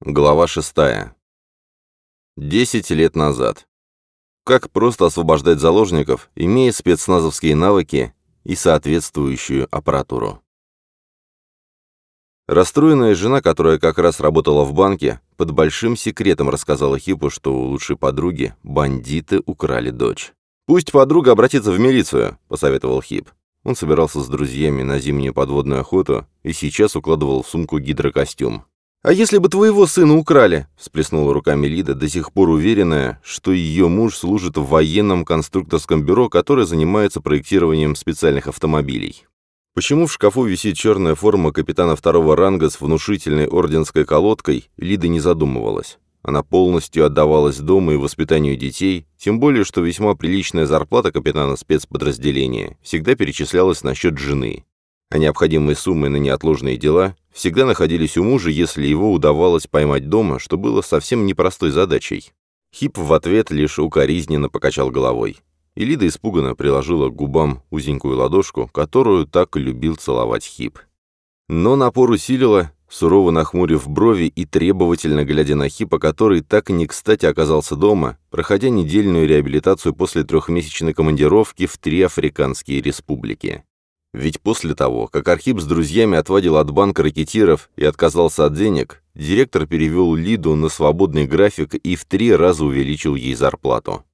Глава 6. Десять лет назад. Как просто освобождать заложников, имея спецназовские навыки и соответствующую аппаратуру. Расстроенная жена, которая как раз работала в банке, под большим секретом рассказала Хипу, что у лучшей подруги бандиты украли дочь. «Пусть подруга обратится в милицию», — посоветовал Хип. Он собирался с друзьями на зимнюю подводную охоту и сейчас укладывал в сумку гидрокостюм. «А если бы твоего сына украли?» — всплеснула руками Лида, до сих пор уверенная, что ее муж служит в военном конструкторском бюро, которое занимается проектированием специальных автомобилей. Почему в шкафу висит черная форма капитана второго ранга с внушительной орденской колодкой, Лида не задумывалась. Она полностью отдавалась дому и воспитанию детей, тем более, что весьма приличная зарплата капитана спецподразделения всегда перечислялась на счет жены а необходимые суммы на неотложные дела всегда находились у мужа, если его удавалось поймать дома, что было совсем непростой задачей. Хип в ответ лишь укоризненно покачал головой. И Лида испуганно приложила к губам узенькую ладошку, которую так любил целовать Хип. Но напор усилила, сурово нахмурив брови и требовательно глядя на Хипа, который так не кстати оказался дома, проходя недельную реабилитацию после трехмесячной командировки в три африканские республики. Ведь после того, как Архип с друзьями отводил от банка ракетиров и отказался от денег, директор перевел Лиду на свободный график и в три раза увеличил ей зарплату.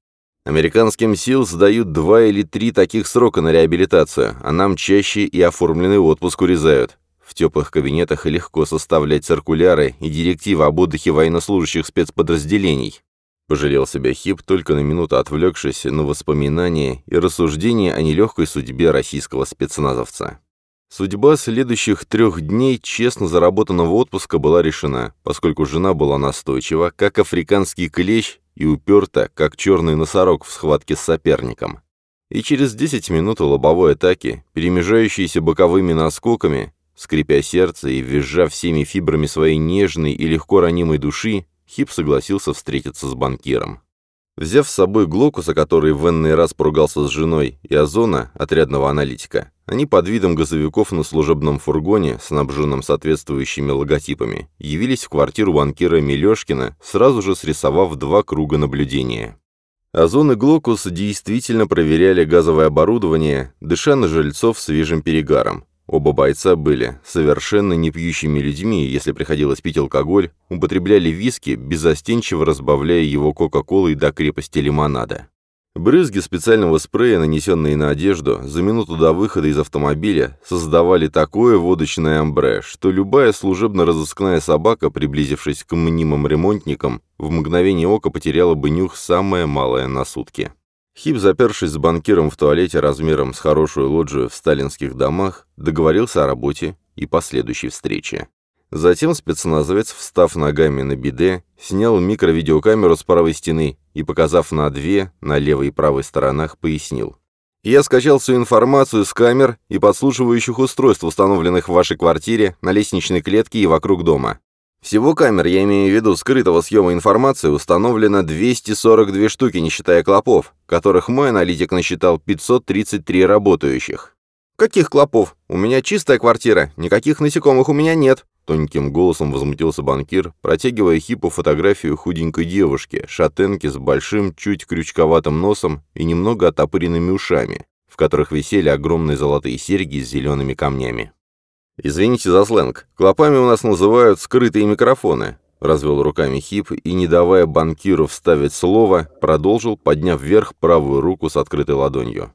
Американским сил сдают два или три таких срока на реабилитацию, а нам чаще и оформленный отпуск урезают. В теплых кабинетах легко составлять циркуляры и директивы об отдыхе военнослужащих спецподразделений. Пожалел себя Хип, только на минуту отвлекшись на воспоминания и рассуждения о нелегкой судьбе российского спецназовца. Судьба следующих трех дней честно заработанного отпуска была решена, поскольку жена была настойчива, как африканский клещ, и уперта, как черный носорог в схватке с соперником. И через 10 минут лобовой атаки, перемежающиеся боковыми наскоками, скрипя сердце и визжа всеми фибрами своей нежной и легко ранимой души, Хип согласился встретиться с банкиром. Взяв с собой Глокуса, который в энный раз поругался с женой, и Озона, отрядного аналитика, они под видом газовиков на служебном фургоне, снабженном соответствующими логотипами, явились в квартиру банкира Милешкина, сразу же срисовав два круга наблюдения. Озон и Глокус действительно проверяли газовое оборудование, дыша на жильцов свежим перегаром, Оба бойца были совершенно не пьющими людьми, если приходилось пить алкоголь, употребляли виски, безостенчиво разбавляя его кока-колой до крепости лимонада. Брызги специального спрея, нанесенные на одежду, за минуту до выхода из автомобиля создавали такое водочное амбре, что любая служебно-розыскная собака, приблизившись к мнимым ремонтникам, в мгновение ока потеряла бы нюх самое малое на сутки. Хип, запершись с банкиром в туалете размером с хорошую лоджию в сталинских домах, договорился о работе и последующей встрече. Затем спецназовец, встав ногами на биде, снял микровидеокамеру с правой стены и, показав на две, на левой и правой сторонах, пояснил. «Я скачал всю информацию с камер и подслушивающих устройств, установленных в вашей квартире, на лестничной клетке и вокруг дома. Всего камер, я имею в виду скрытого съема информации, установлено 242 штуки, не считая клопов, которых мой аналитик насчитал 533 работающих. «Каких клопов? У меня чистая квартира, никаких насекомых у меня нет», Тоненьким голосом возмутился банкир, протягивая Хипу фотографию худенькой девушки, шатенки с большим, чуть крючковатым носом и немного оттопыренными ушами, в которых висели огромные золотые серьги с зелеными камнями. «Извините за сленг. Клопами у нас называют скрытые микрофоны», — развел руками Хип и, не давая банкиру вставить слово, продолжил, подняв вверх правую руку с открытой ладонью.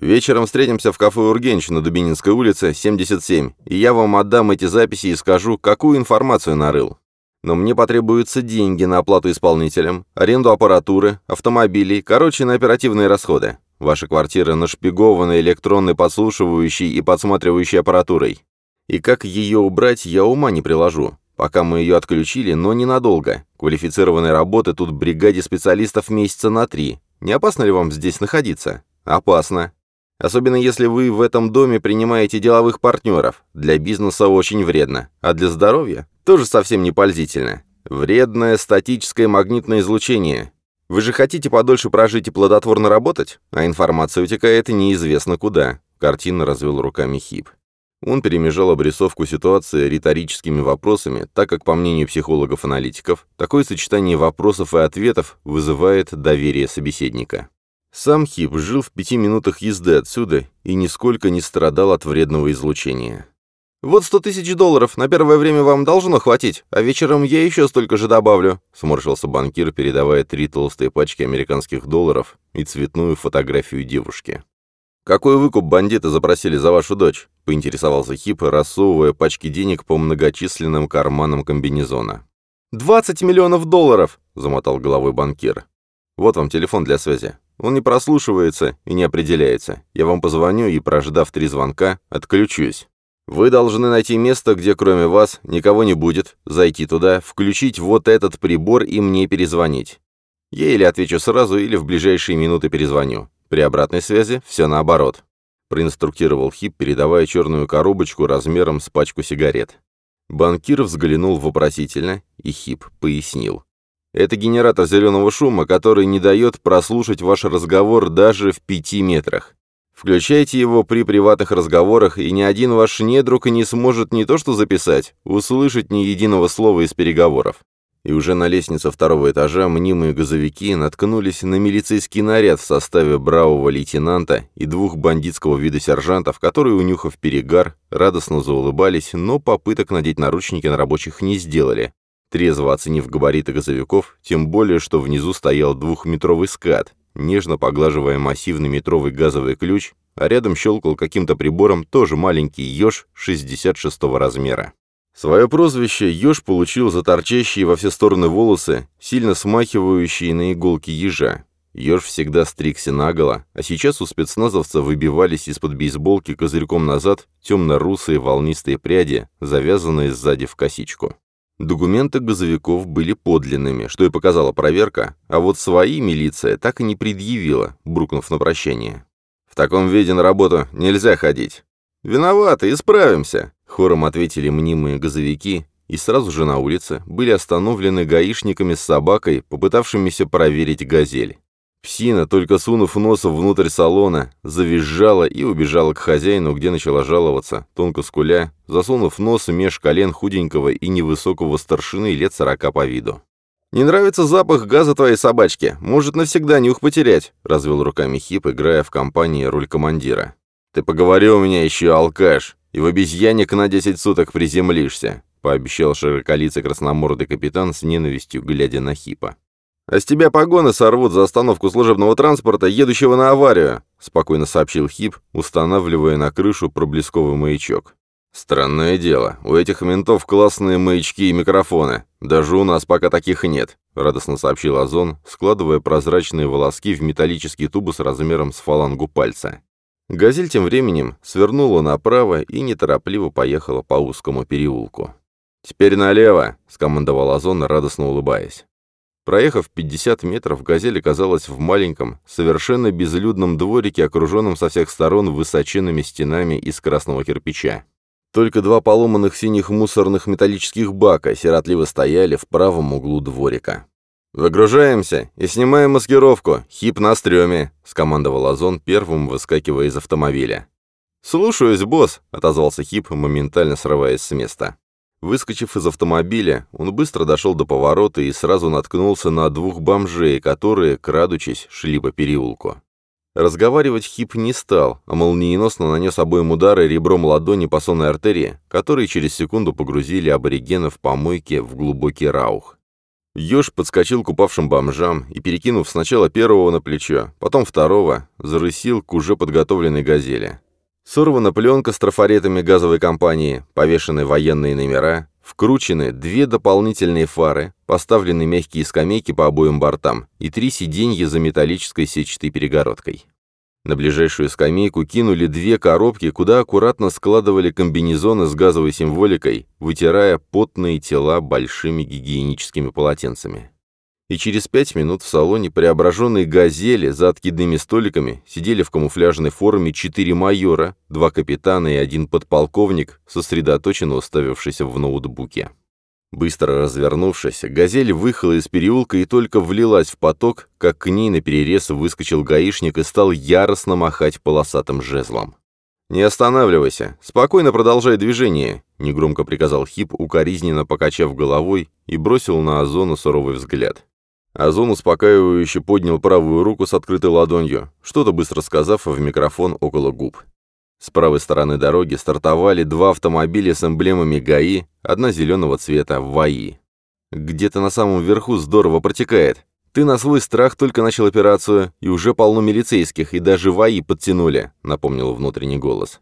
«Вечером встретимся в кафе «Ургенч» на Дубининской улице, 77, и я вам отдам эти записи и скажу, какую информацию нарыл. Но мне потребуются деньги на оплату исполнителям, аренду аппаратуры, автомобилей, короче, на оперативные расходы. Ваша квартира нашпигована электронной подслушивающей и подсматривающей аппаратурой. И как ее убрать, я ума не приложу. Пока мы ее отключили, но ненадолго. Квалифицированной работы тут бригаде специалистов месяца на три. Не опасно ли вам здесь находиться? Опасно. Особенно если вы в этом доме принимаете деловых партнеров. Для бизнеса очень вредно. А для здоровья тоже совсем не пользительно. Вредное статическое магнитное излучение. Вы же хотите подольше прожить и плодотворно работать? А информация утекает неизвестно куда. Картина развел руками Хип. Он перемежал обрисовку ситуации риторическими вопросами, так как, по мнению психологов-аналитиков, такое сочетание вопросов и ответов вызывает доверие собеседника. Сам Хип жил в пяти минутах езды отсюда и нисколько не страдал от вредного излучения. «Вот сто тысяч долларов, на первое время вам должно хватить, а вечером я еще столько же добавлю», — сморщился банкир, передавая три толстые пачки американских долларов и цветную фотографию девушки. «Какой выкуп бандиты запросили за вашу дочь?» — поинтересовался Хип, рассовывая пачки денег по многочисленным карманам комбинезона. «Двадцать миллионов долларов!» — замотал головой банкир. «Вот вам телефон для связи. Он не прослушивается и не определяется. Я вам позвоню и, прождав три звонка, отключусь. Вы должны найти место, где кроме вас никого не будет, зайти туда, включить вот этот прибор и мне перезвонить. Я или отвечу сразу, или в ближайшие минуты перезвоню. При обратной связи все наоборот. Проинструктировал Хип, передавая черную коробочку размером с пачку сигарет. Банкир взглянул вопросительно, и Хип пояснил. «Это генератор зеленого шума, который не дает прослушать ваш разговор даже в пяти метрах. Включайте его при приватных разговорах, и ни один ваш недруг не сможет не то что записать, услышать ни единого слова из переговоров и уже на лестнице второго этажа мнимые газовики наткнулись на милицейский наряд в составе бравого лейтенанта и двух бандитского вида сержантов, которые, унюхав перегар, радостно заулыбались, но попыток надеть наручники на рабочих не сделали, трезво оценив габариты газовиков, тем более, что внизу стоял двухметровый скат, нежно поглаживая массивный метровый газовый ключ, а рядом щелкал каким-то прибором тоже маленький еж 66 размера. Свое прозвище еж получил за торчащие во все стороны волосы, сильно смахивающие на иголки ежа. Еж всегда стригся наголо, а сейчас у спецназовца выбивались из-под бейсболки козырьком назад темно-русые волнистые пряди, завязанные сзади в косичку. Документы газовиков были подлинными, что и показала проверка, а вот свои милиция так и не предъявила, брукнув на прощание. «В таком виде на работу нельзя ходить». «Виноваты, исправимся», Хором ответили мнимые газовики, и сразу же на улице были остановлены гаишниками с собакой, попытавшимися проверить «Газель». Псина, только сунув нос внутрь салона, завизжала и убежала к хозяину, где начала жаловаться, тонко скуля, засунув нос меж колен худенького и невысокого старшины лет сорока по виду. «Не нравится запах газа твоей собачки? Может навсегда нюх потерять», — развел руками Хип, играя в компании роль командира. «Ты поговори у меня еще, алкаш!» И в обезьянник на десять суток приземлишься», — пообещал широколицый красномордый капитан с ненавистью, глядя на Хипа. «А с тебя погоны сорвут за остановку служебного транспорта, едущего на аварию», — спокойно сообщил Хип, устанавливая на крышу проблесковый маячок. «Странное дело, у этих ментов классные маячки и микрофоны. Даже у нас пока таких нет», — радостно сообщил Озон, складывая прозрачные волоски в металлический тубус размером с фалангу пальца. Газель тем временем свернула направо и неторопливо поехала по узкому переулку. «Теперь налево!» — скомандовал Озон, радостно улыбаясь. Проехав 50 метров, «Газель» оказалась в маленьком, совершенно безлюдном дворике, окруженном со всех сторон высоченными стенами из красного кирпича. Только два поломанных синих мусорных металлических бака сиротливо стояли в правом углу дворика. «Выгружаемся и снимаем маскировку. Хип на стреме», — скомандовал Озон, первым выскакивая из автомобиля. «Слушаюсь, босс», — отозвался Хип, моментально срываясь с места. Выскочив из автомобиля, он быстро дошел до поворота и сразу наткнулся на двух бомжей, которые, крадучись, шли по переулку. Разговаривать Хип не стал, а молниеносно нанес обоим удары ребром ладони по сонной артерии, которые через секунду погрузили аборигенов в помойке в глубокий раух. Ёж подскочил к упавшим бомжам и, перекинув сначала первого на плечо, потом второго, зарысил к уже подготовленной «Газели». Сорвана пленка с трафаретами газовой компании, повешены военные номера, вкручены две дополнительные фары, поставлены мягкие скамейки по обоим бортам и три сиденья за металлической сетчатой перегородкой. На ближайшую скамейку кинули две коробки, куда аккуратно складывали комбинезоны с газовой символикой, вытирая потные тела большими гигиеническими полотенцами. И через пять минут в салоне преображенной «Газели» за откидными столиками сидели в камуфляжной форме четыре майора, два капитана и один подполковник, сосредоточенно уставившийся в ноутбуке. Быстро развернувшись, «Газель» выехала из переулка и только влилась в поток, как к ней на перерез выскочил гаишник и стал яростно махать полосатым жезлом. «Не останавливайся, спокойно продолжай движение», — негромко приказал Хип, укоризненно покачав головой и бросил на Озону суровый взгляд. Озон успокаивающе поднял правую руку с открытой ладонью, что-то быстро сказав в микрофон около губ. С правой стороны дороги стартовали два автомобиля с эмблемами ГАИ, одна зеленого цвета ВАИ. «Где-то на самом верху здорово протекает. Ты на свой страх только начал операцию, и уже полно милицейских, и даже ВАИ подтянули», — напомнил внутренний голос.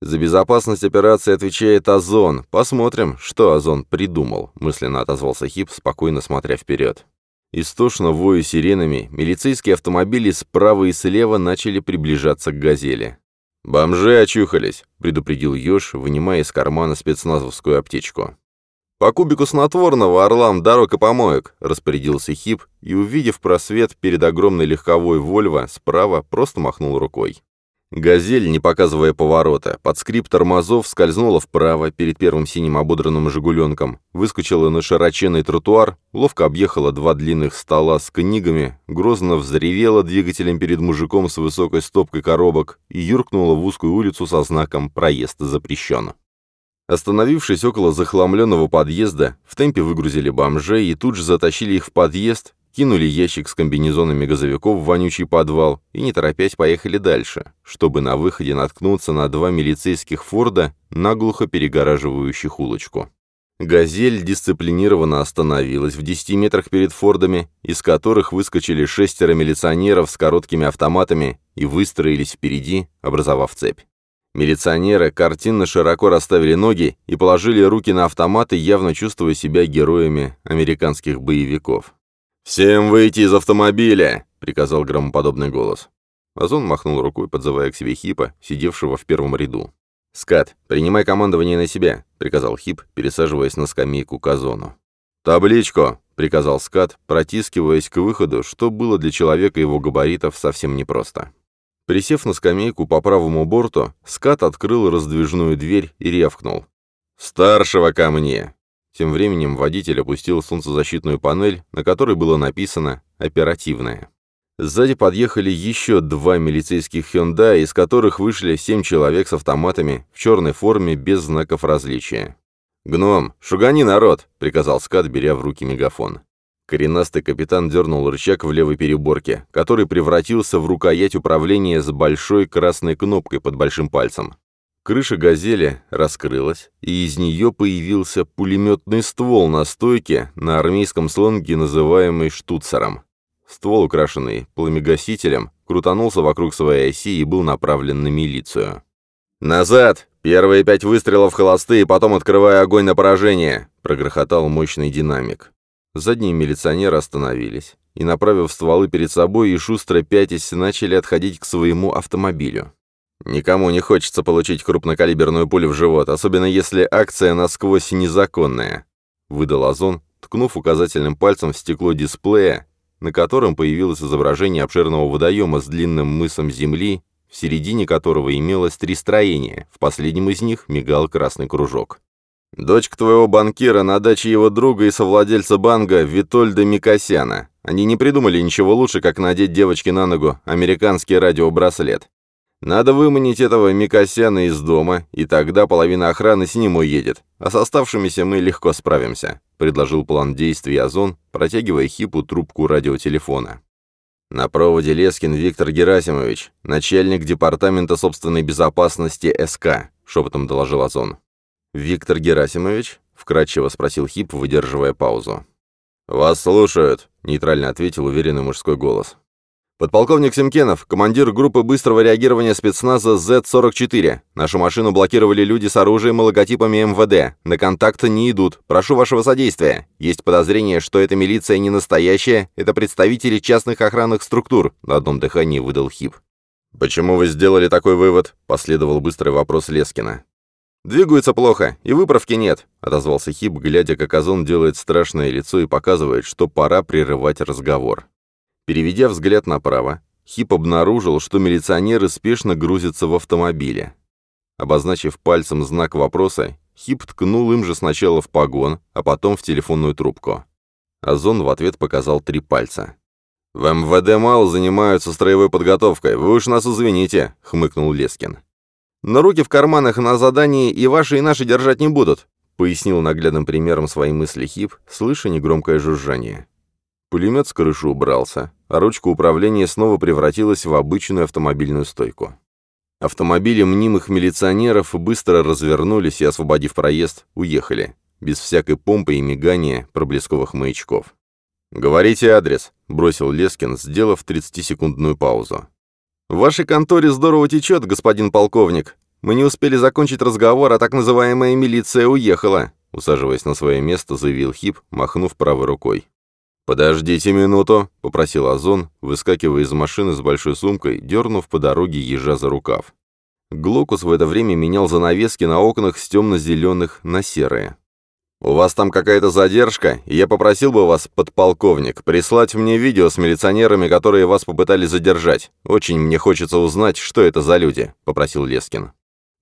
«За безопасность операции отвечает Озон. Посмотрим, что Озон придумал», — мысленно отозвался Хип, спокойно смотря вперед. Истошно вою сиренами, милицейские автомобили справа и слева начали приближаться к «Газели». «Бомжи очухались», — предупредил Ёж, вынимая из кармана спецназовскую аптечку. «По кубику снотворного, орлам, дорог и помоек», — распорядился Хип, и, увидев просвет перед огромной легковой «Вольво», справа просто махнул рукой. «Газель», не показывая поворота, под скрип тормозов скользнула вправо перед первым синим ободранным «Жигуленком», выскочила на широченный тротуар, ловко объехала два длинных стола с книгами, грозно взревела двигателем перед мужиком с высокой стопкой коробок и юркнула в узкую улицу со знаком «Проезд запрещен». Остановившись около захламленного подъезда, в темпе выгрузили бомжей и тут же затащили их в подъезд, кинули ящик с комбинезонами газовиков в вонючий подвал и, не торопясь, поехали дальше, чтобы на выходе наткнуться на два милицейских «Форда», наглухо перегораживающих улочку. «Газель» дисциплинированно остановилась в 10 метрах перед «Фордами», из которых выскочили шестеро милиционеров с короткими автоматами и выстроились впереди, образовав цепь. Милиционеры картинно широко расставили ноги и положили руки на автоматы, явно чувствуя себя героями американских боевиков. «Всем выйти из автомобиля!» — приказал громоподобный голос. Озон махнул рукой, подзывая к себе Хипа, сидевшего в первом ряду. «Скат, принимай командование на себя», — приказал Хип, пересаживаясь на скамейку к Озону. «Табличку!» — приказал Скат, протискиваясь к выходу, что было для человека его габаритов совсем непросто. Присев на скамейку по правому борту, скат открыл раздвижную дверь и рявкнул. «Старшего ко мне!» Тем временем водитель опустил солнцезащитную панель, на которой было написано «Оперативная». Сзади подъехали еще два милицейских «Хёндай», из которых вышли семь человек с автоматами в черной форме без знаков различия. «Гном, шугани народ!» — приказал скат, беря в руки мегафон. Коренастый капитан дернул рычаг в левой переборке, который превратился в рукоять управления с большой красной кнопкой под большим пальцем. Крыша «Газели» раскрылась, и из нее появился пулеметный ствол на стойке, на армейском сленге называемый «штуцером». Ствол, украшенный пламегасителем, крутанулся вокруг своей оси и был направлен на милицию. «Назад! Первые пять выстрелов холостые, потом открывая огонь на поражение!» — прогрохотал мощный динамик. Задние милиционеры остановились и, направив стволы перед собой и шустро пятясь, начали отходить к своему автомобилю. Никому не хочется получить крупнокалиберную пулю в живот, особенно если акция насквозь незаконная, выдал Озон, ткнув указательным пальцем в стекло дисплея, на котором появилось изображение обширного водоема с длинным мысом земли, в середине которого имелось три строения, в последнем из них мигал красный кружок. Дочка твоего банкира на даче его друга и совладельца банка Витольда Микосяна. Они не придумали ничего лучше, как надеть девочке на ногу американский радиобраслет. Надо выманить этого Микосяна из дома, и тогда половина охраны с ним уедет, а с оставшимися мы легко справимся», — предложил план действий Озон, протягивая Хипу трубку радиотелефона. На проводе Лескин Виктор Герасимович, начальник департамента собственной безопасности СК, шепотом доложил Озон. «Виктор Герасимович?» — вкратчиво спросил Хип, выдерживая паузу. «Вас слушают», — нейтрально ответил уверенный мужской голос. «Подполковник Семкенов, командир группы быстрого реагирования спецназа Z-44. Нашу машину блокировали люди с оружием и логотипами МВД. На контакт не идут. Прошу вашего содействия. Есть подозрение, что эта милиция не настоящая, это представители частных охранных структур», — на одном дыхании выдал Хип. «Почему вы сделали такой вывод?» — последовал быстрый вопрос Лескина. «Двигаются плохо, и выправки нет», — отозвался Хип, глядя, как Озон делает страшное лицо и показывает, что пора прерывать разговор. Переведя взгляд направо, Хип обнаружил, что милиционеры спешно грузятся в автомобили. Обозначив пальцем знак вопроса, Хип ткнул им же сначала в погон, а потом в телефонную трубку. Озон в ответ показал три пальца. «В МВД мало занимаются строевой подготовкой, вы уж нас извините», — хмыкнул Лескин. Но руки в карманах на задании и ваши, и наши держать не будут», пояснил наглядным примером свои мысли Хип, слыша негромкое жужжание. Пулемет с крыши убрался, а ручка управления снова превратилась в обычную автомобильную стойку. Автомобили мнимых милиционеров быстро развернулись и, освободив проезд, уехали, без всякой помпы и мигания проблесковых маячков. «Говорите адрес», — бросил Лескин, сделав 30-секундную паузу. «В вашей конторе здорово течет, господин полковник. Мы не успели закончить разговор, а так называемая милиция уехала», — усаживаясь на свое место, заявил Хип, махнув правой рукой. «Подождите минуту», — попросил Озон, выскакивая из машины с большой сумкой, дернув по дороге ежа за рукав. Глокус в это время менял занавески на окнах с темно-зеленых на серые. «У вас там какая-то задержка, я попросил бы вас, подполковник, прислать мне видео с милиционерами, которые вас попытались задержать. Очень мне хочется узнать, что это за люди», — попросил Лескин.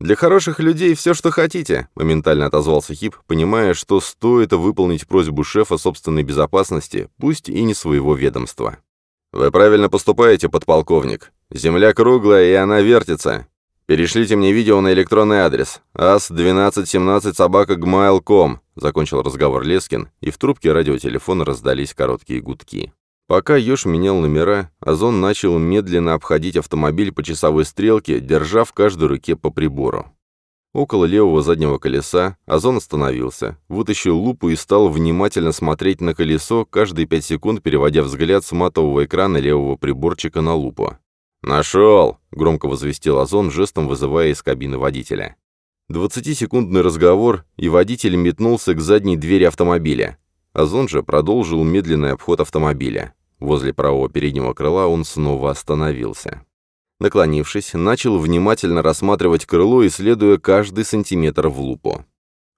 «Для хороших людей все, что хотите», — моментально отозвался Хип, понимая, что стоит выполнить просьбу шефа собственной безопасности, пусть и не своего ведомства. «Вы правильно поступаете, подполковник. Земля круглая, и она вертится. Перешлите мне видео на электронный адрес ас-1217 собака gmail.com», — закончил разговор Лескин, и в трубке радиотелефона раздались короткие гудки. Пока Ёж менял номера, Озон начал медленно обходить автомобиль по часовой стрелке, держа в каждой руке по прибору. Около левого заднего колеса Озон остановился, вытащил лупу и стал внимательно смотреть на колесо, каждые пять секунд переводя взгляд с матового экрана левого приборчика на лупу. «Нашел!» — громко возвестил Озон, жестом вызывая из кабины водителя. Двадцатисекундный разговор, и водитель метнулся к задней двери автомобиля. Озон же продолжил медленный обход автомобиля. Возле правого переднего крыла он снова остановился. Наклонившись, начал внимательно рассматривать крыло, исследуя каждый сантиметр в лупу.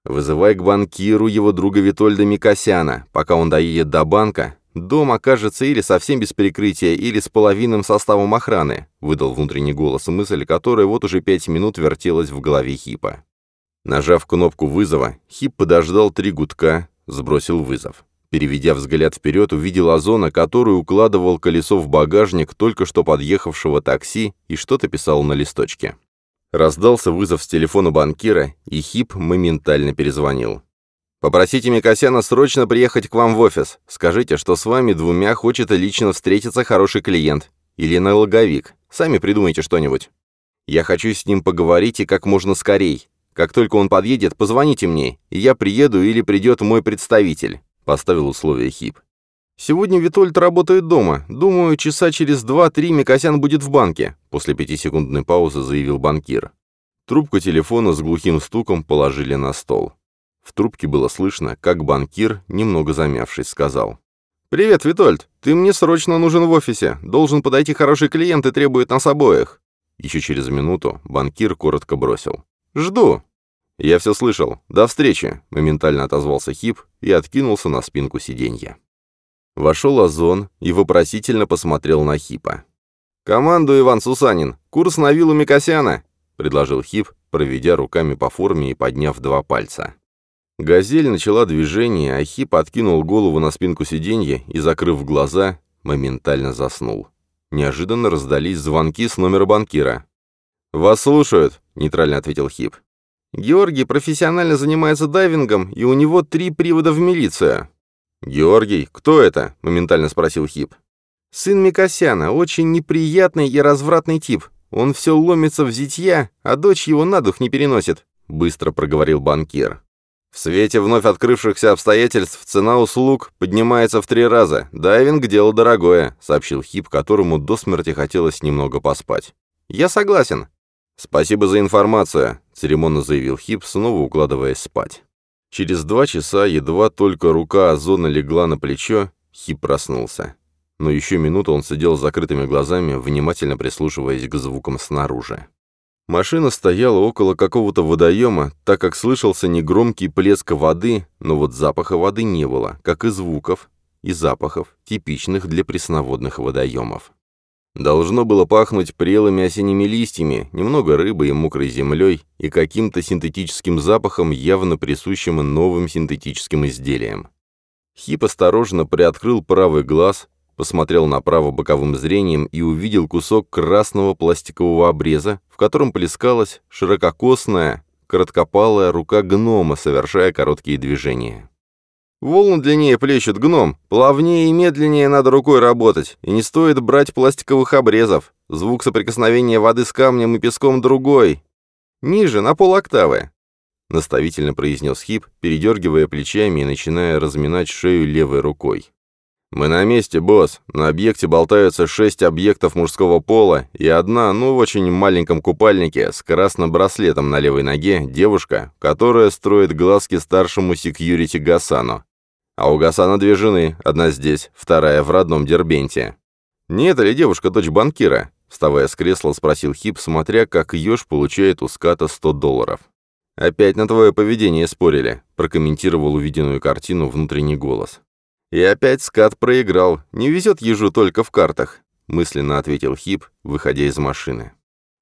«Вызывай к банкиру его друга Витольда Микосяна. Пока он доедет до банка, дом окажется или совсем без перекрытия, или с половинным составом охраны», выдал внутренний голос мысль, которая вот уже пять минут вертелась в голове Хипа. Нажав кнопку вызова, Хип подождал три гудка, сбросил вызов. Переведя взгляд вперед, увидел Озона, который укладывал колесо в багажник только что подъехавшего такси и что-то писал на листочке. Раздался вызов с телефона банкира, и Хип моментально перезвонил. «Попросите Микосяна срочно приехать к вам в офис. Скажите, что с вами двумя хочет лично встретиться хороший клиент. Или налоговик. Сами придумайте что-нибудь. Я хочу с ним поговорить и как можно скорей. Как только он подъедет, позвоните мне, и я приеду или придет мой представитель. — поставил условие Хип. «Сегодня Витольд работает дома. Думаю, часа через два-три Микосян будет в банке», — после пятисекундной паузы заявил банкир. Трубку телефона с глухим стуком положили на стол. В трубке было слышно, как банкир, немного замявшись, сказал. «Привет, Витольд. Ты мне срочно нужен в офисе. Должен подойти хороший клиент и требует нас обоих». Еще через минуту банкир коротко бросил. «Жду». «Я все слышал. До встречи», — моментально отозвался Хип и откинулся на спинку сиденья. Вошел Озон и вопросительно посмотрел на Хипа. «Командуй, Иван Сусанин! Курс на виллу Микосяна!» — предложил Хип, проведя руками по форме и подняв два пальца. Газель начала движение, а Хип откинул голову на спинку сиденья и, закрыв глаза, моментально заснул. Неожиданно раздались звонки с номера банкира. «Вас слушают», — нейтрально ответил Хип. Георгий профессионально занимается дайвингом, и у него три привода в милицию». «Георгий? Кто это?» — моментально спросил Хип. «Сын Микосяна, очень неприятный и развратный тип. Он все ломится в зятья, а дочь его на дух не переносит», — быстро проговорил банкир. В свете вновь открывшихся обстоятельств цена услуг поднимается в три раза. Дайвинг – дело дорогое», — сообщил Хип, которому до смерти хотелось немного поспать. «Я согласен. «Спасибо за информацию», — церемонно заявил Хип, снова укладываясь спать. Через два часа, едва только рука Озона легла на плечо, Хип проснулся. Но еще минуту он сидел с закрытыми глазами, внимательно прислушиваясь к звукам снаружи. Машина стояла около какого-то водоема, так как слышался негромкий плеск воды, но вот запаха воды не было, как и звуков, и запахов, типичных для пресноводных водоемов. Должно было пахнуть прелыми осенними листьями, немного рыбой и мокрой землей и каким-то синтетическим запахом, явно присущим новым синтетическим изделиям. Хип осторожно приоткрыл правый глаз посмотрел направо боковым зрением и увидел кусок красного пластикового обреза, в котором плескалась ширококосная, короткопалая рука гнома, совершая короткие движения. Волны длиннее плещут гном, плавнее и медленнее надо рукой работать, и не стоит брать пластиковых обрезов. Звук соприкосновения воды с камнем и песком другой. Ниже, на полоктавы. Наставительно произнес Хип, передергивая плечами и начиная разминать шею левой рукой. «Мы на месте, босс. На объекте болтаются шесть объектов мужского пола и одна, ну, в очень маленьком купальнике, с красным браслетом на левой ноге, девушка, которая строит глазки старшему секьюрити Гасану. А у Гасана две жены, одна здесь, вторая в родном Дербенте. Не эта ли девушка дочь банкира?» Вставая с кресла, спросил Хип, смотря, как Ёж получает у ската 100 долларов. «Опять на твое поведение спорили», — прокомментировал увиденную картину внутренний голос. «И опять скат проиграл. Не везет ежу только в картах», — мысленно ответил Хип, выходя из машины.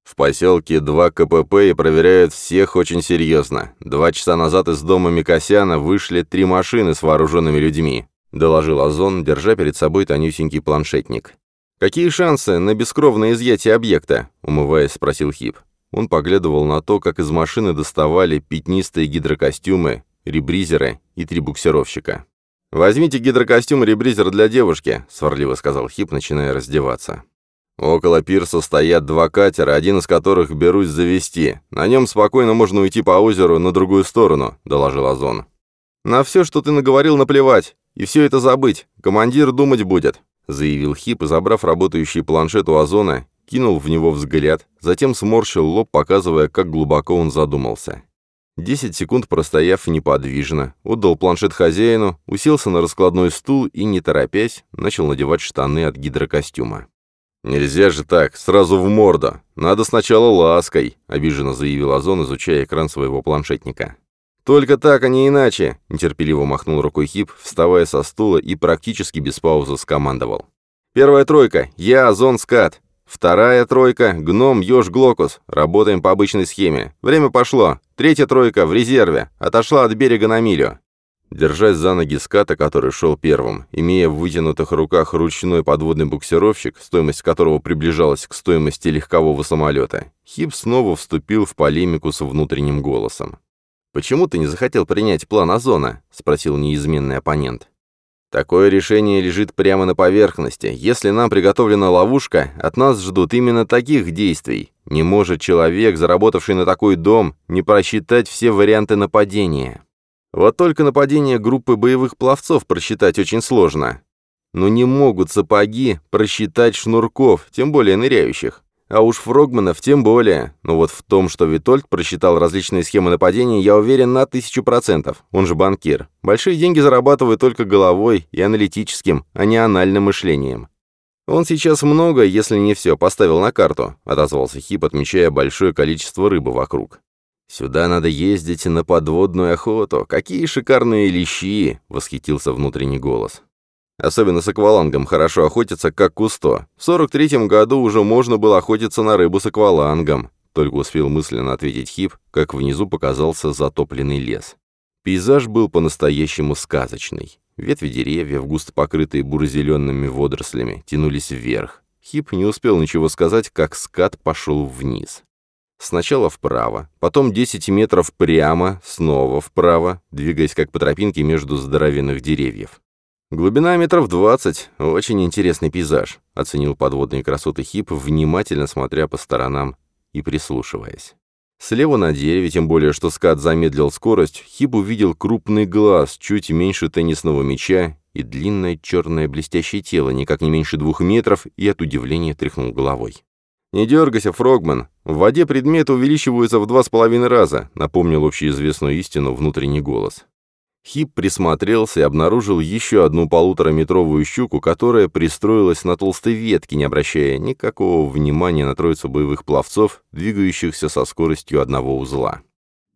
«В поселке два КПП и проверяют всех очень серьезно. Два часа назад из дома Микосяна вышли три машины с вооруженными людьми», — доложил Озон, держа перед собой тонюсенький планшетник. «Какие шансы на бескровное изъятие объекта?» — умываясь, спросил Хип. Он поглядывал на то, как из машины доставали пятнистые гидрокостюмы, ребризеры и три буксировщика. «Возьмите гидрокостюм и ребризер для девушки», — сварливо сказал Хип, начиная раздеваться. «Около пирса стоят два катера, один из которых берусь завести. На нем спокойно можно уйти по озеру на другую сторону», — доложил Озон. «На все, что ты наговорил, наплевать, и все это забыть. Командир думать будет», — заявил Хип, забрав работающий планшет у Озона, кинул в него взгляд, затем сморщил лоб, показывая, как глубоко он задумался. Десять секунд простояв неподвижно, отдал планшет хозяину, уселся на раскладной стул и, не торопясь, начал надевать штаны от гидрокостюма. «Нельзя же так, сразу в морду. Надо сначала лаской», — обиженно заявил Озон, изучая экран своего планшетника. «Только так, а не иначе», — нетерпеливо махнул рукой Хип, вставая со стула и практически без паузы скомандовал. «Первая тройка. Я, Озон, скат. Вторая тройка — гном, еж, глокус. Работаем по обычной схеме. Время пошло. Третья тройка в резерве. Отошла от берега на милю. Держась за ноги ската, который шел первым, имея в вытянутых руках ручной подводный буксировщик, стоимость которого приближалась к стоимости легкового самолета, Хип снова вступил в полемику с внутренним голосом. «Почему ты не захотел принять план Озона?» — спросил неизменный оппонент. Такое решение лежит прямо на поверхности. Если нам приготовлена ловушка, от нас ждут именно таких действий. Не может человек, заработавший на такой дом, не просчитать все варианты нападения. Вот только нападение группы боевых пловцов просчитать очень сложно. Но не могут сапоги просчитать шнурков, тем более ныряющих. А уж Фрогманов тем более. Но вот в том, что Витольд просчитал различные схемы нападения, я уверен на тысячу процентов. Он же банкир. Большие деньги зарабатывает только головой и аналитическим, а не анальным мышлением. «Он сейчас много, если не все, поставил на карту», — отозвался Хип, отмечая большое количество рыбы вокруг. «Сюда надо ездить на подводную охоту. Какие шикарные лещи!» — восхитился внутренний голос. Особенно с аквалангом хорошо охотиться, как кусто. В 43-м году уже можно было охотиться на рыбу с аквалангом. Только успел мысленно ответить Хип, как внизу показался затопленный лес. Пейзаж был по-настоящему сказочный. Ветви деревьев, густо покрытые буро-зелеными водорослями, тянулись вверх. Хип не успел ничего сказать, как скат пошел вниз. Сначала вправо, потом 10 метров прямо, снова вправо, двигаясь как по тропинке между здоровенных деревьев. «Глубина метров двадцать. Очень интересный пейзаж», — оценил подводные красоты Хип, внимательно смотря по сторонам и прислушиваясь. Слева на дереве, тем более, что скат замедлил скорость, Хип увидел крупный глаз, чуть меньше теннисного мяча, и длинное черное блестящее тело, никак не меньше двух метров, и от удивления тряхнул головой. «Не дергайся, Фрогман. В воде предметы увеличиваются в два с половиной раза», напомнил общеизвестную истину внутренний голос. Хип присмотрелся и обнаружил еще одну полутораметровую щуку, которая пристроилась на толстой ветке, не обращая никакого внимания на троицу боевых пловцов, двигающихся со скоростью одного узла.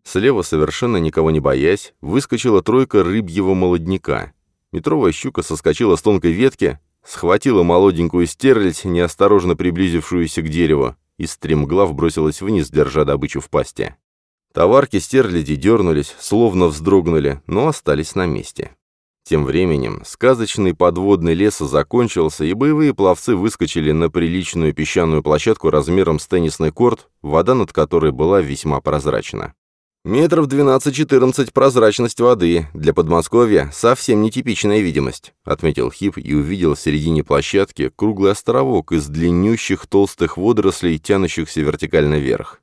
Слева, совершенно никого не боясь, выскочила тройка рыбьего молодняка. Метровая щука соскочила с тонкой ветки, схватила молоденькую стерлядь, неосторожно приблизившуюся к дереву, и стремглав бросилась вниз, держа добычу в пасти. Товарки стерляди дернулись, словно вздрогнули, но остались на месте. Тем временем сказочный подводный лес закончился, и боевые пловцы выскочили на приличную песчаную площадку размером с теннисный корт, вода над которой была весьма прозрачна. «Метров 12-14 прозрачность воды. Для Подмосковья совсем нетипичная видимость», — отметил Хип и увидел в середине площадки круглый островок из длиннющих толстых водорослей, тянущихся вертикально вверх.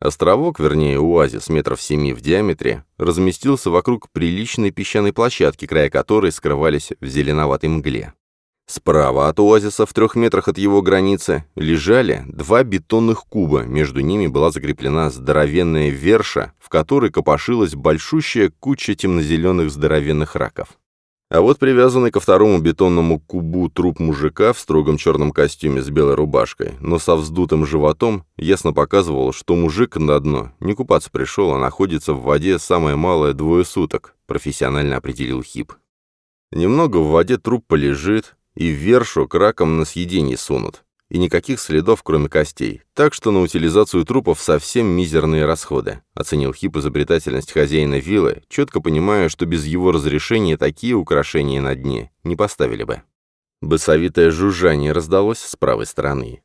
Островок, вернее оазис метров семи в диаметре, разместился вокруг приличной песчаной площадки, края которой скрывались в зеленоватой мгле. Справа от оазиса, в трех метрах от его границы, лежали два бетонных куба, между ними была закреплена здоровенная верша, в которой копошилась большущая куча темно-зеленых здоровенных раков. А вот привязанный ко второму бетонному кубу труп мужика в строгом черном костюме с белой рубашкой, но со вздутым животом, ясно показывал, что мужик на дно не купаться пришел, а находится в воде самое малое двое суток, профессионально определил Хип. Немного в воде труп полежит, и вершу к ракам на съедение сунут. И никаких следов, кроме костей. Так что на утилизацию трупов совсем мизерные расходы, оценил Хип изобретательность хозяина виллы, четко понимая, что без его разрешения такие украшения на дне не поставили бы. Басовитое жужжание раздалось с правой стороны.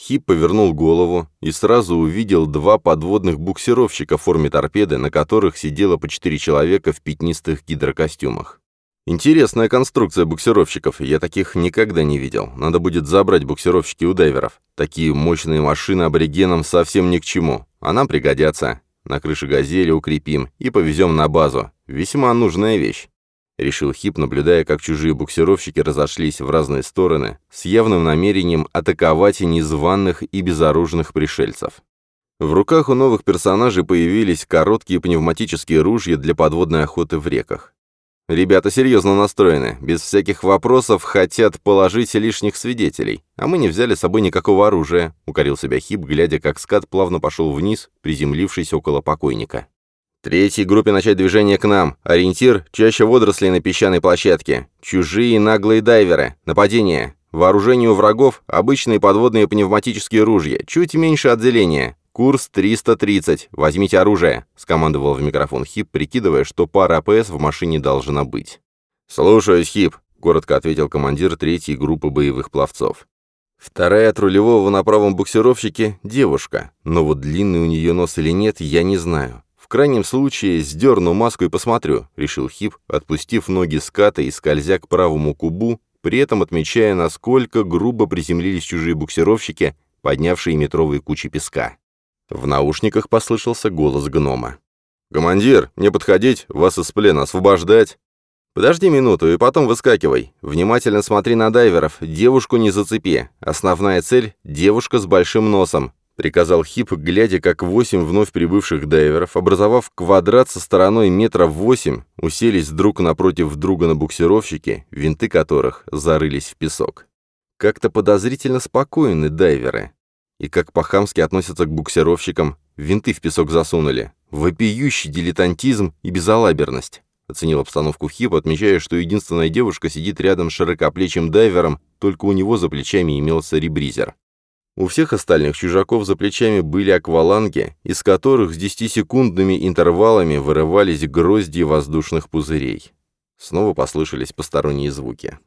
Хип повернул голову и сразу увидел два подводных буксировщика в форме торпеды, на которых сидело по четыре человека в пятнистых гидрокостюмах. Интересная конструкция буксировщиков, я таких никогда не видел. Надо будет забрать буксировщики у дайверов. Такие мощные машины аборигенам совсем ни к чему, а нам пригодятся. На крыше «Газели» укрепим и повезем на базу. Весьма нужная вещь. Решил Хип, наблюдая, как чужие буксировщики разошлись в разные стороны, с явным намерением атаковать и незваных и безоружных пришельцев. В руках у новых персонажей появились короткие пневматические ружья для подводной охоты в реках. Ребята серьезно настроены, без всяких вопросов хотят положить лишних свидетелей, а мы не взяли с собой никакого оружия», — укорил себя Хип, глядя, как скат плавно пошел вниз, приземлившись около покойника. «Третьей группе начать движение к нам. Ориентир — чаща водорослей на песчаной площадке. Чужие наглые дайверы. Нападение. Вооружению врагов — обычные подводные пневматические ружья, чуть меньше отделения. «Курс 330. Возьмите оружие», — скомандовал в микрофон Хип, прикидывая, что пара АПС в машине должна быть. «Слушаюсь, Хип», — коротко ответил командир третьей группы боевых пловцов. Вторая от рулевого на правом буксировщике — девушка, но вот длинный у нее нос или нет, я не знаю. В крайнем случае, сдерну маску и посмотрю, — решил Хип, отпустив ноги ската и скользя к правому кубу, при этом отмечая, насколько грубо приземлились чужие буксировщики, поднявшие метровые кучи песка. В наушниках послышался голос гнома. «Командир, не подходить, вас из плена освобождать!» «Подожди минуту и потом выскакивай. Внимательно смотри на дайверов, девушку не зацепи. Основная цель — девушка с большим носом», — приказал Хип, глядя, как восемь вновь прибывших дайверов, образовав квадрат со стороной метра восемь, уселись друг напротив друга на буксировщике, винты которых зарылись в песок. Как-то подозрительно спокойны дайверы. И как по-хамски относятся к буксировщикам, винты в песок засунули. Вопиющий дилетантизм и безалаберность. Оценил обстановку Хип, отмечая, что единственная девушка сидит рядом с широкоплечим дайвером, только у него за плечами имелся ребризер. У всех остальных чужаков за плечами были акваланги, из которых с десятисекундными интервалами вырывались грозди воздушных пузырей. Снова послышались посторонние звуки.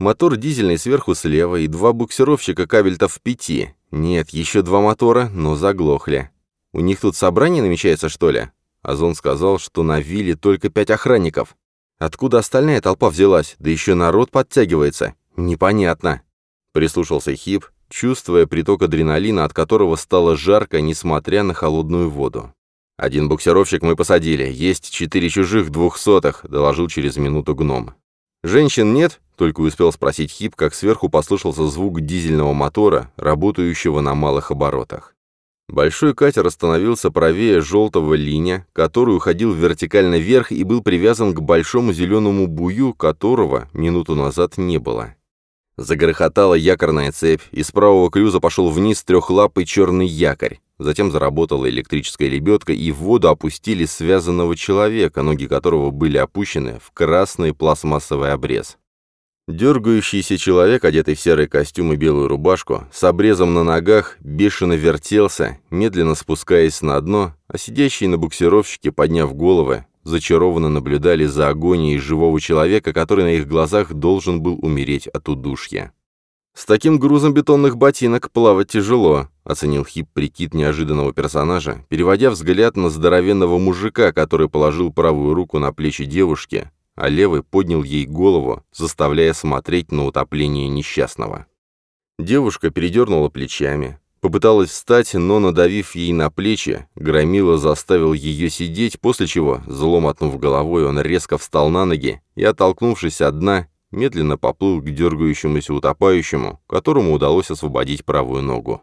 Мотор дизельный сверху слева и два буксировщика кабельтов в пяти. Нет, еще два мотора, но заглохли. У них тут собрание намечается, что ли? Озон сказал, что на вилле только пять охранников. Откуда остальная толпа взялась? Да еще народ подтягивается. Непонятно. Прислушался Хип, чувствуя приток адреналина, от которого стало жарко, несмотря на холодную воду. «Один буксировщик мы посадили, есть четыре чужих двухсотых», — доложил через минуту гном. «Женщин нет?» — только успел спросить Хип, как сверху послышался звук дизельного мотора, работающего на малых оборотах. Большой катер остановился правее желтого линия, который уходил вертикально вверх и был привязан к большому зеленому бую, которого минуту назад не было. Загрохотала якорная цепь, и с правого клюза пошел вниз трехлапый черный якорь. Затем заработала электрическая лебедка, и в воду опустили связанного человека, ноги которого были опущены в красный пластмассовый обрез. Дергающийся человек, одетый в серый костюм и белую рубашку, с обрезом на ногах, бешено вертелся, медленно спускаясь на дно, а сидящие на буксировщике, подняв головы, зачарованно наблюдали за агонией живого человека, который на их глазах должен был умереть от удушья. «С таким грузом бетонных ботинок плавать тяжело», — оценил Хип прикид неожиданного персонажа, переводя взгляд на здоровенного мужика, который положил правую руку на плечи девушки, а левый поднял ей голову, заставляя смотреть на утопление несчастного. Девушка передернула плечами, Попыталась встать, но, надавив ей на плечи, Громила заставил ее сидеть, после чего, зло мотнув головой, он резко встал на ноги и, оттолкнувшись от дна, медленно поплыл к дергающемуся утопающему, которому удалось освободить правую ногу.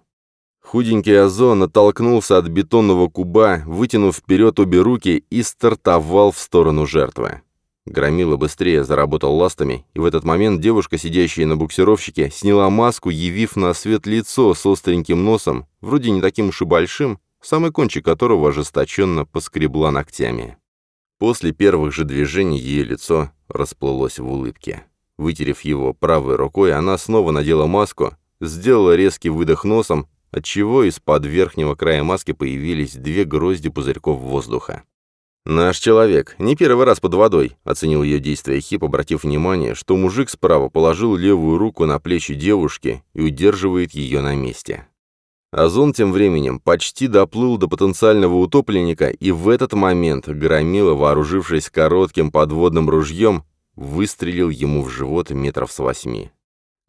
Худенький Озон оттолкнулся от бетонного куба, вытянув вперед обе руки и стартовал в сторону жертвы. Громила быстрее заработал ластами, и в этот момент девушка, сидящая на буксировщике, сняла маску, явив на свет лицо с остреньким носом, вроде не таким уж и большим, самый кончик которого ожесточенно поскребла ногтями. После первых же движений ее лицо расплылось в улыбке. Вытерев его правой рукой, она снова надела маску, сделала резкий выдох носом, отчего из-под верхнего края маски появились две грозди пузырьков воздуха. «Наш человек, не первый раз под водой», — оценил ее действия Хип, обратив внимание, что мужик справа положил левую руку на плечи девушки и удерживает ее на месте. Озон тем временем почти доплыл до потенциального утопленника, и в этот момент Громила, вооружившись коротким подводным ружьем, выстрелил ему в живот метров с восьми.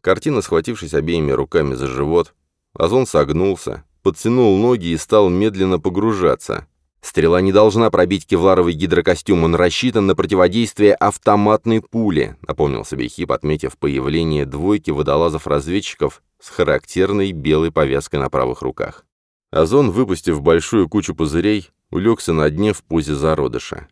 Картина, схватившись обеими руками за живот, Озон согнулся, подтянул ноги и стал медленно погружаться, Стрела не должна пробить кевларовый гидрокостюм, он рассчитан на противодействие автоматной пули, напомнил себе Хип, отметив появление двойки водолазов-разведчиков с характерной белой повязкой на правых руках. Озон, выпустив большую кучу пузырей, улегся на дне в позе зародыша.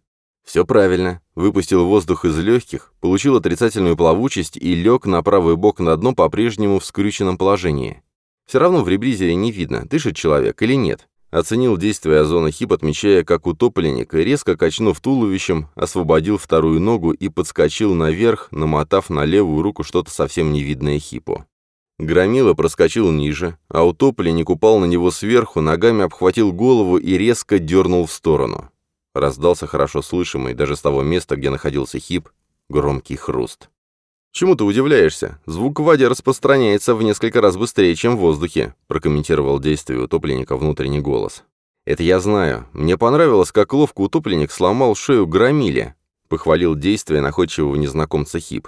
Все правильно. Выпустил воздух из легких, получил отрицательную плавучесть и лег на правый бок на дно по-прежнему в скрюченном положении. Все равно в ребризере не видно, дышит человек или нет. Оценил действие озона Хип, отмечая, как утопленник, резко качнув туловищем, освободил вторую ногу и подскочил наверх, намотав на левую руку что-то совсем невидное Хипу. Громила проскочил ниже, а утопленник упал на него сверху, ногами обхватил голову и резко дернул в сторону. Раздался хорошо слышимый, даже с того места, где находился Хип, громкий хруст. «Чему ты удивляешься? Звук в воде распространяется в несколько раз быстрее, чем в воздухе», прокомментировал действие утопленника внутренний голос. «Это я знаю. Мне понравилось, как ловко утопленник сломал шею громиле», похвалил действие находчивого незнакомца Хип.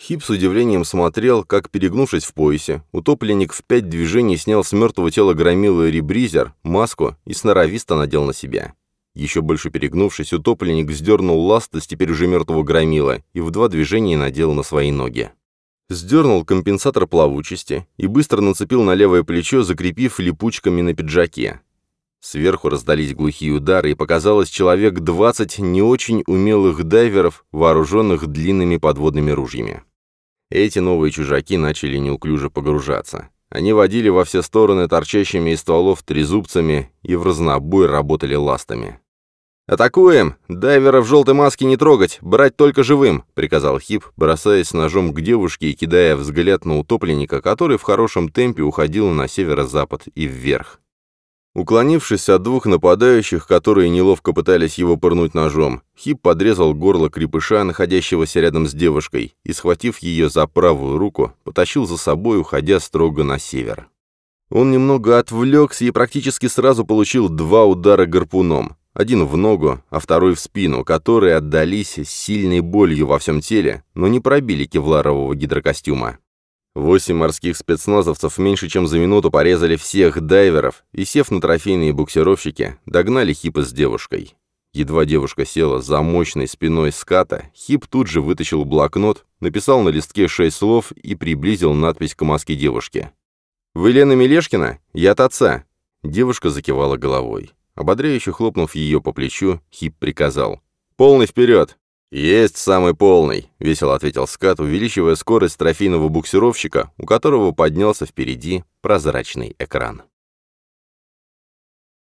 Хип с удивлением смотрел, как, перегнувшись в поясе, утопленник в пять движений снял с мертвого тела громилы ребризер, маску и сноровисто надел на себя. Еще больше перегнувшись, утопленник сдернул ласт с теперь уже мертвого громила и в два движения надел на свои ноги. Сдернул компенсатор плавучести и быстро нацепил на левое плечо, закрепив липучками на пиджаке. Сверху раздались глухие удары, и показалось человек 20 не очень умелых дайверов, вооруженных длинными подводными ружьями. Эти новые чужаки начали неуклюже погружаться. Они водили во все стороны торчащими из стволов трезубцами и в разнобой работали ластами. «Атакуем! Дайвера в желтой маске не трогать, брать только живым!» — приказал Хип, бросаясь ножом к девушке и кидая взгляд на утопленника, который в хорошем темпе уходил на северо-запад и вверх. Уклонившись от двух нападающих, которые неловко пытались его пырнуть ножом, Хип подрезал горло крепыша, находящегося рядом с девушкой, и, схватив ее за правую руку, потащил за собой, уходя строго на север. Он немного отвлекся и практически сразу получил два удара гарпуном. Один в ногу, а второй в спину, которые отдались сильной болью во всем теле, но не пробили кевларового гидрокостюма. Восемь морских спецназовцев меньше чем за минуту порезали всех дайверов и, сев на трофейные буксировщики, догнали Хипа с девушкой. Едва девушка села за мощной спиной ската, Хип тут же вытащил блокнот, написал на листке шесть слов и приблизил надпись к маске девушки. «Вы Лена Мелешкина? Я от отца». Девушка закивала головой. Ободряюще хлопнув ее по плечу, Хип приказал. «Полный вперед!» «Есть самый полный», — весело ответил скат, увеличивая скорость трофейного буксировщика, у которого поднялся впереди прозрачный экран.